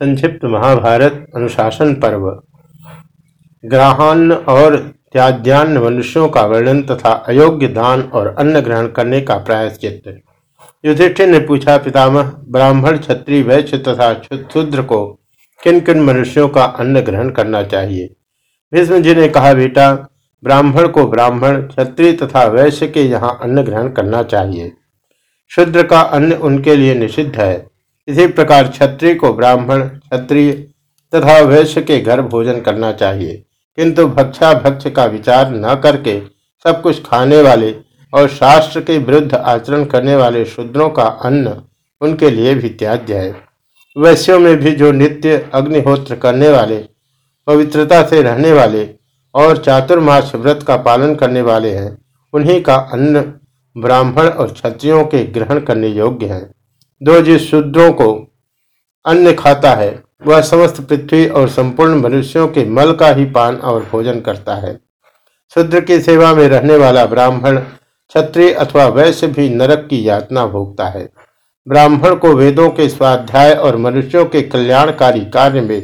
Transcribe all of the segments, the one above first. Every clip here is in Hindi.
संक्षिप्त महाभारत अनुशासन पर्व। ग्रहान्न और त्याज्यान्न मनुष्यों का वर्णन तथा अयोग्य दान और अन्न ग्रहण करने का प्रायश्चित। युधिष्ठिर ने पूछा, पितामह, ब्राह्मण, क्षत्रिय, वैश्य तथा शूद्र को किन किन मनुष्यों का अन्न ग्रहण करना चाहिए? भीष्म जी ने कहा, बेटा, ब्राह्मण को ब्राह्मण, क्षत्रिय तथा वैश्य के यहाँ अन्न ग्रहण करना चाहिए। शूद्र का अन्न उनके लिए निषिद्ध है। इसी प्रकार क्षत्रिय को ब्राह्मण, क्षत्रिय तथा वैश्य के घर भोजन करना चाहिए। किंतु भक्षा भक्ष का विचार न करके सब कुछ खाने वाले और शास्त्र के विरुद्ध आचरण करने वाले शूद्रों का अन्न उनके लिए भी त्याज्य है। वैश्यों में भी जो नित्य अग्निहोत्र करने वाले, पवित्रता से रहने वाले और चातुर्मास व्रत का पालन करने वाले हैं, उन्हीं का अन्न ब्राह्मण और क्षत्रियों के ग्रहण करने योग्य है। दो जिस शुद्धों को अन्न खाता है, वह समस्त पृथ्वी और संपूर्ण मनुष्यों के मल का ही पान और भोजन करता है। शुद्र की सेवा में रहने वाला ब्राह्मण क्षत्रिय अथवा वैश्य भी नरक की यातना भोगता है। ब्राह्मण को वेदों के स्वाध्याय और मनुष्यों के कल्याणकारी कार्य में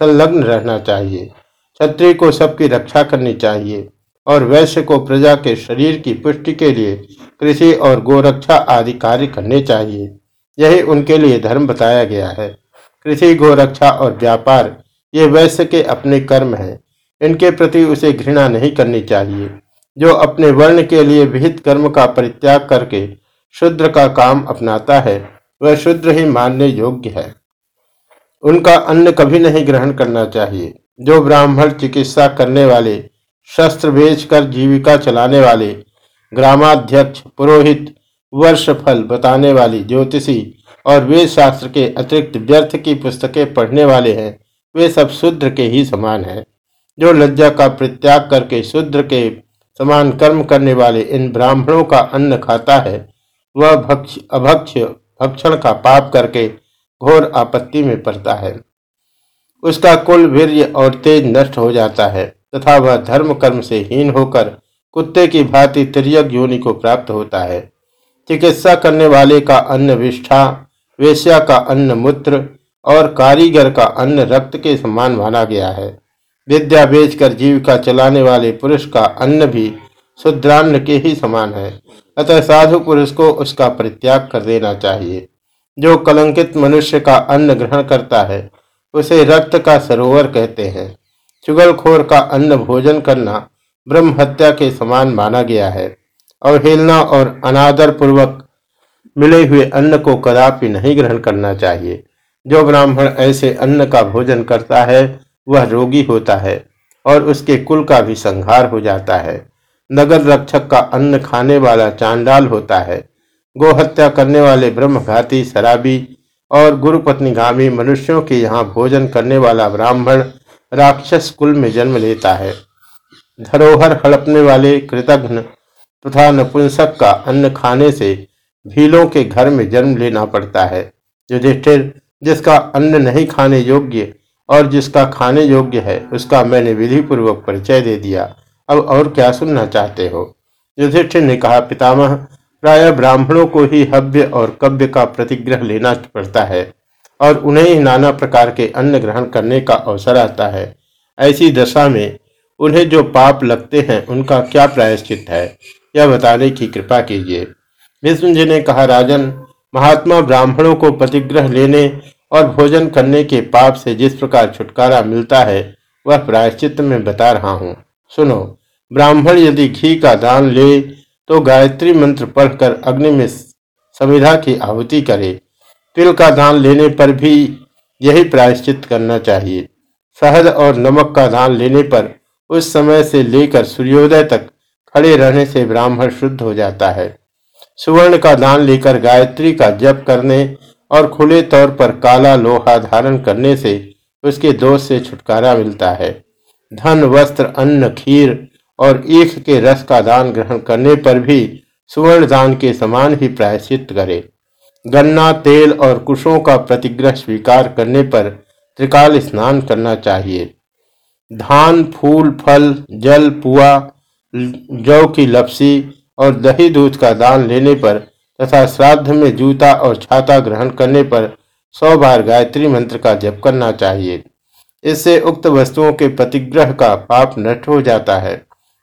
संलग्न रहना चाहिए। क्षत्रिय को सबकी रक्षा करनी चाहिए और वैश्य को प्रजा के शरीर की पुष्टि के लिए कृषि और गोरक्षा आदि कार्य करने चाहिए। यही उनके लिए धर्म बताया गया है। कृषि, गोरक्षा और व्यापार, ये वैश्य के अपने कर्म हैं। इनके प्रति उसे घृणा नहीं करनी चाहिए। जो अपने वर्ण के लिए विहित कर्म का परित्याग करके शुद्र का काम अपनाता है, वह शुद्र ही मानने योग्य है। उनका अन्न कभी नहीं ग्रहण करना चाहिए। जो ब्राह्मण चिकित्सा करने वाले, शस्त्र बेचकर जीविका चलाने वाले, ग्रामाध्यक्ष, पुरोहित वर्ष फल बताने वाली ज्योतिषी और वेद शास्त्र के अतिरिक्त व्यर्थ की पुस्तकें पढ़ने वाले हैं, वे सब शूद्र के ही समान हैं। जो लज्जा का परित्याग करके शूद्र के समान कर्म करने वाले इन ब्राह्मणों का अन्न खाता है, वह भक्ष, अभक्ष, भक्षण का पाप करके घोर आपत्ति में पड़ता है। उसका कुल वीर्य और तेज नष्ट हो जाता है, तथा वह धर्म कर्म से हीन होकर कुत्ते की भांति तिरक योनि को प्राप्त होता है। चिकित्सा करने वाले का अन्न विष्ठा, वेश्या का अन्न मूत्र और कारीगर का अन्न रक्त के समान माना गया है। विद्या बेचकर जीविका चलाने वाले पुरुष का अन्न भी शुद्रान्न के ही समान है। अतः साधु पुरुष को उसका परित्याग कर देना चाहिए। जो कलंकित मनुष्य का अन्न ग्रहण करता है, उसे रक्त का सरोवर कहते हैं। चुगलखोर का अन्न भोजन करना ब्रह्म हत्या के समान माना गया है। अवहेलना और अनादर पूर्वक मिले हुए अन्न को कदापि नहीं ग्रहण करना चाहिए। जो ब्राह्मण ऐसे अन्न का भोजन करता है, वह रोगी होता है और उसके कुल का भी संहार हो जाता है। नगर रक्षक का अन्न खाने वाला चांडाल होता है। गोहत्या करने वाले ब्रह्मघाती शराबी और गुरुपत्नीगामी मनुष्यों के यहाँ भोजन करने वाला ब्राह्मण राक्षस कुल में जन्म लेता है। धरोहर हड़पने वाले कृतघ्न तथा नपुंसक का अन्न खाने से भीलों के घर में जन्म लेना पड़ता है। युधिष्ठिर, जिसका अन्न नहीं खाने योग्य और जिसका खाने योग्य है, उसका मैंने विधि पूर्वक परिचय दे दिया। अब और क्या सुनना चाहते हो? युधिष्ठिर ने कहा, पितामह, प्राय ब्राह्मणों को ही हव्य और कव्य का प्रतिग्रह लेना पड़ता है और उन्हें ही नाना प्रकार के अन्न ग्रहण करने का अवसर आता है। ऐसी दशा में उन्हें जो पाप लगते हैं, उनका क्या प्रायश्चित है? यह बताने की कृपा कीजिए। विष्णु जी ने कहा, राजन, महात्मा ब्राह्मणों को प्रतिग्रह लेने और भोजन करने के पाप से जिस प्रकार छुटकारा मिलता है, वह प्रायश्चित में बता रहा हूँ। सुनो, ब्राह्मण यदि घी का दान ले तो गायत्री मंत्र पढ़कर अग्नि में समिधा की आहुति करे। तिल का दान लेने पर भी यही प्रायश्चित करना चाहिए। शहद और नमक का दान लेने पर उस समय से लेकर सूर्योदय तक खड़े रहने से ब्राह्मण शुद्ध हो जाता है। सुवर्ण का दान लेकर गायत्री का जप करने और खुले तौर पर काला लोहा धारण करने से उसके दोष से छुटकारा मिलता है। धन, वस्त्र, अन्न, खीर और ईख के रस का दान ग्रहण करने पर भी सुवर्ण दान के समान ही प्रायश्चित करे। गन्ना, तेल और कुशों का प्रतिग्रह स्वीकार करने पर त्रिकाल स्नान करना चाहिए। धान, फूल, फल, जल, पुआ जौ की लपसी और दही दूध का दान लेने पर तथा श्राद्ध में जूता और छाता ग्रहण करने पर सौ बार गायत्री मंत्र का जप करना चाहिए। इससे उक्त वस्तुओं के प्रतिग्रह का पाप नष्ट हो जाता है।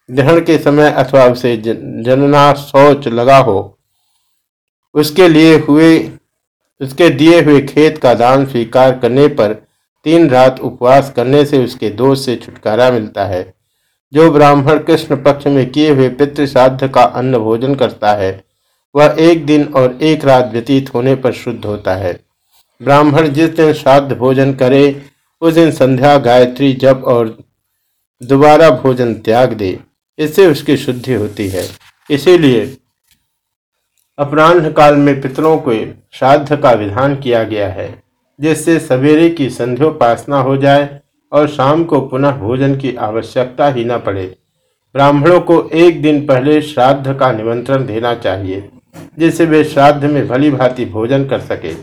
ग्रहण के समय अथवा उसे जनना सोच लगा हो, उसके लिए हुए, उसके दिए हुए खेत का दान स्वीकार करने पर तीन रात उपवास करने से उसके दोष से छुटकारा मिलता है। जो ब्राह्मण कृष्ण पक्ष में किए हुए पितृ श्राद्ध का अन्न भोजन करता है, वह एक दिन और एक रात व्यतीत होने पर शुद्ध होता है। ब्राह्मण जिस दिन श्राद्ध भोजन करे, उस दिन संध्या गायत्री जप और दोबारा भोजन त्याग दे। इससे उसकी शुद्धि होती है। इसीलिए अपराह्न काल में पितरों को श्राद्ध का विधान किया गया है, जिससे सवेरे की संध्योपासना हो जाए और शाम को पुनः भोजन की आवश्यकता ही न पड़े। ब्राह्मणों को एक दिन पहले श्राद्ध का निमंत्रण देना चाहिए, जिससे वे श्राद्ध में भली भांति भोजन कर सके।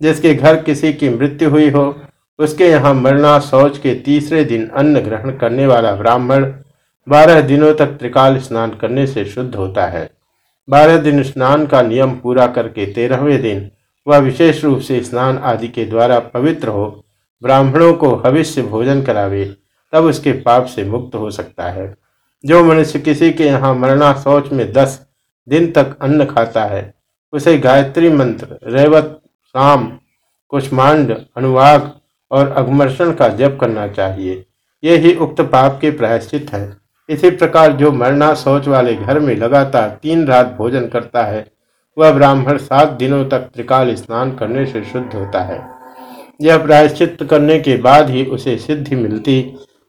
जिसके घर किसी की मृत्यु हुई हो, उसके यहाँ मरना शौच के तीसरे दिन अन्न ग्रहण करने वाला ब्राह्मण बारह दिनों तक त्रिकाल स्नान करने से शुद्ध होता है। बारह दिन स्नान का नियम पूरा करके तेरहवें दिन वह विशेष रूप से स्नान आदि के द्वारा पवित्र हो ब्राह्मणों को भविष्य भोजन करावे, तब उसके पाप से मुक्त हो सकता है। जो मनुष्य किसी के यहाँ मरना शौच में दस दिन तक अन्न खाता है, उसे गायत्री मंत्र, रेवत शाम कुष्मांड अनुवाग और अघमर्षण का जप करना चाहिए। ये ही उक्त पाप के प्रायश्चित है। इसी प्रकार जो मरना शौच वाले घर में लगातार तीन रात भोजन करता है, वह ब्राह्मण सात दिनों तक त्रिकाल स्नान करने से शुद्ध होता है। यह प्रायश्चित करने के बाद ही उसे सिद्धि मिलती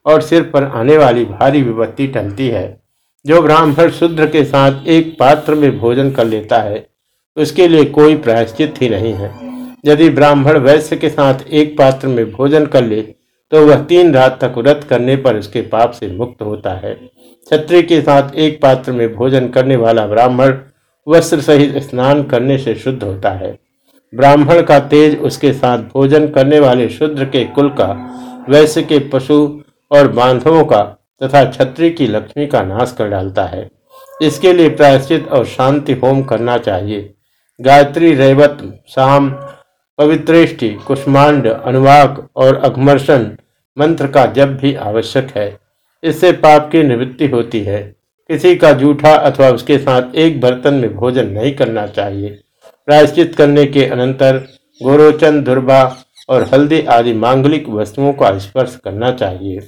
और सिर पर आने वाली भारी विपत्ति टलती है। जो ब्राह्मण शुद्ध के साथ एक पात्र में भोजन कर लेता है, उसके लिए कोई प्रायश्चित ही नहीं है। यदि ब्राह्मण वैश्य के साथ एक पात्र में भोजन कर ले तो वह तीन रात तक व्रत करने पर उसके पाप से मुक्त होता है। क्षत्रिय के साथ एक पात्र में भोजन करने वाला ब्राह्मण वस्त्र सहित स्नान करने से शुद्ध होता है। ब्राह्मण का तेज उसके साथ भोजन करने वाले शुद्र के कुल का, वैश्य के पशु और बांधवों का तथा छत्री की लक्ष्मी का नाश कर डालता है। इसके लिए प्रायश्चित और शांति होम करना चाहिए। गायत्री, रेवत शाम पवित्रेष्टि, कुष्मांड, अनुवाक और अघमर्षण मंत्र का जब भी आवश्यक है। इससे पाप की निवृत्ति होती है। किसी का जूठा अथवा उसके साथ एक बर्तन में भोजन नहीं करना चाहिए। प्रायश्चित करने के अनंतर गोरोचन, दुर्बा और हल्दी आदि मांगलिक वस्तुओं का स्पर्श करना चाहिए।